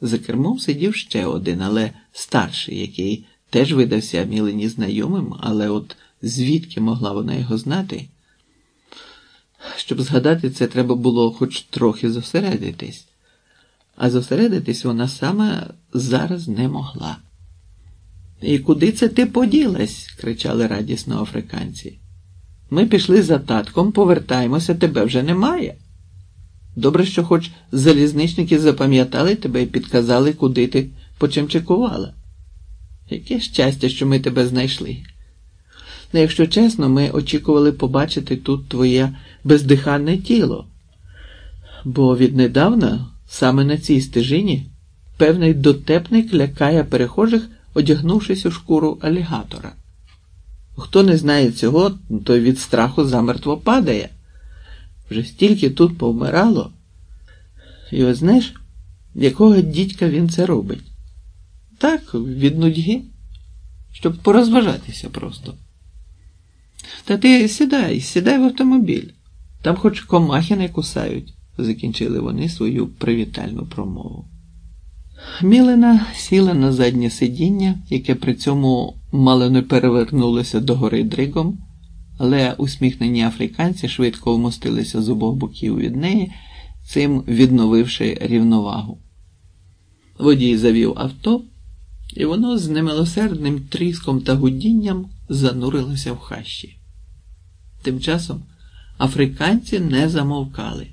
За кермом сидів ще один, але старший, який теж видався Мілені знайомим, але от звідки могла вона його знати? Щоб згадати це, треба було хоч трохи зосередитись, а зосередитись вона саме зараз не могла. І куди це ти поділась? кричали радісно африканці. Ми пішли за татком, повертаємося, тебе вже немає. Добре, що хоч залізничники запам'ятали тебе і підказали, куди ти почимчикувала. Яке щастя, що ми тебе знайшли. Ну, якщо чесно, ми очікували побачити тут твоє бездиханне тіло, бо віднедавна, саме на цій стежині, певний дотепник лякає перехожих, одягнувшись у шкуру алігатора. Хто не знає цього, той від страху замертво падає. Вже стільки тут повмирало. І ось знаєш, якого дідька він це робить? Так, від нудьги, щоб порозважатися просто. Та ти сідай, сідай в автомобіль. Там хоч комахи не кусають, закінчили вони свою привітальну промову. Мілена сіла на заднє сидіння, яке при цьому мало не перевернулося догори дригом, але усміхнені африканці швидко вмостилися з обох боків від неї, цим відновивши рівновагу. Водій завів авто, і воно з немилосердним тріском та гудінням занурилося в хащі. Тим часом африканці не замовкали.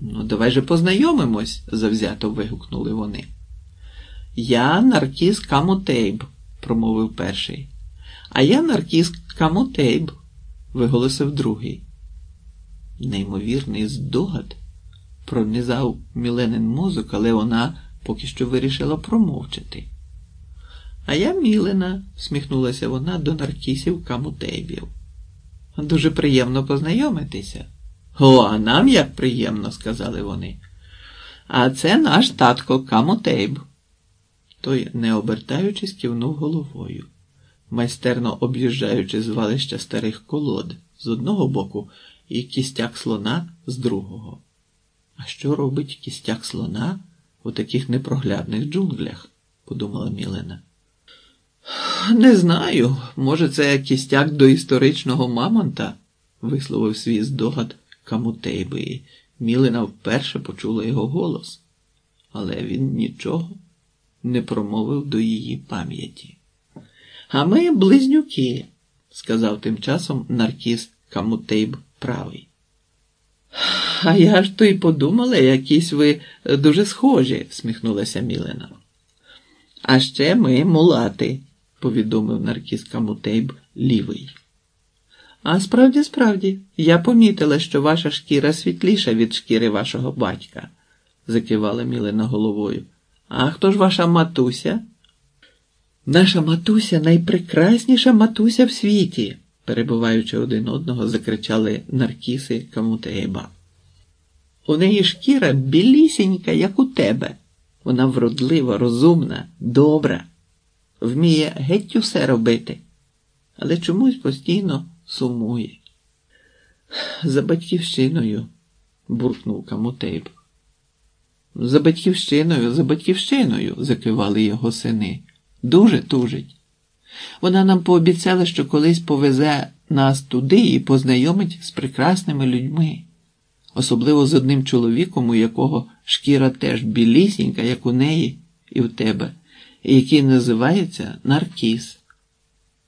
Ну, давай же познайомимось, завзято вигукнули вони. Я наркіз Камутейб, промовив перший. А я наркіз Камутейб, виголосив другий. Неймовірний здогад пронизав Міленин мозок, але вона поки що вирішила промовчати. А я Мілена, сміхнулася вона до наркісів Камутейбів. Дуже приємно познайомитися. О, а нам як приємно, сказали вони. А це наш татко Камутейб. Той, не обертаючись, кивнув головою, майстерно об'їжджаючи звалища старих колод з одного боку і кістяк слона з другого. А що робить кістяк слона у таких непроглядних джунглях? подумала Мілена. Не знаю. Може, це кістяк до історичного мамонта, висловив свій здогад Камутейби, і Мілина вперше почула його голос, але він нічого не промовив до її пам'яті. А ми близнюки, сказав тим часом наркіс Камутейб правий. А я ж то й подумала, якісь ви дуже схожі, сміхнулася Мілина. А ще ми мулати, повідомив наркіс Камутейб лівий. А справді, справді, я помітила, що ваша шкіра світліша від шкіри вашого батька, закивала Мілина головою. А хто ж ваша матуся? Наша матуся найпрекрасніша матуся в світі, перебуваючи один одного, закричали наркіси Камутейба. У неї шкіра білісінька, як у тебе. Вона вродлива, розумна, добра, вміє геть усе робити, але чомусь постійно сумує. За батьківщиною, буркнув Камутейб. За батьківщиною, за батьківщиною, закивали його сини. Дуже тужить. Вона нам пообіцяла, що колись повезе нас туди і познайомить з прекрасними людьми, особливо з одним чоловіком, у якого шкіра теж білісінька, як у неї і в тебе, і який називається Наркіс.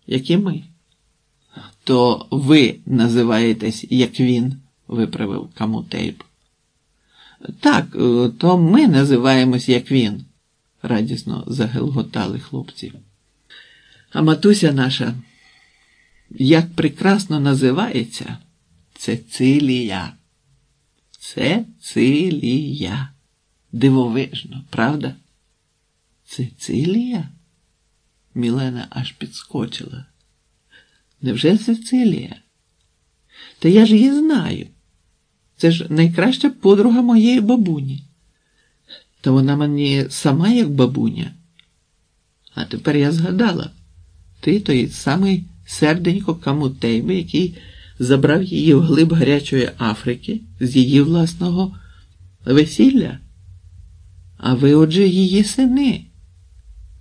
Як і ми. То ви називаєтесь, як він, виправив Камутейб. Так, то ми називаємось, як він, радісно загелготали хлопці. А матуся наша, як прекрасно називається, Цецилія. Цецилія. Дивовижно, правда? Цицилія? Мілена аж підскочила. Невже Цицилія? Та я ж її знаю. Це ж найкраща подруга моєї бабуні. Та вона мені сама як бабуня. А тепер я згадала, ти той самий серденько Камутейби, який забрав її в глиб гарячої Африки з її власного весілля. А ви, отже, її сини.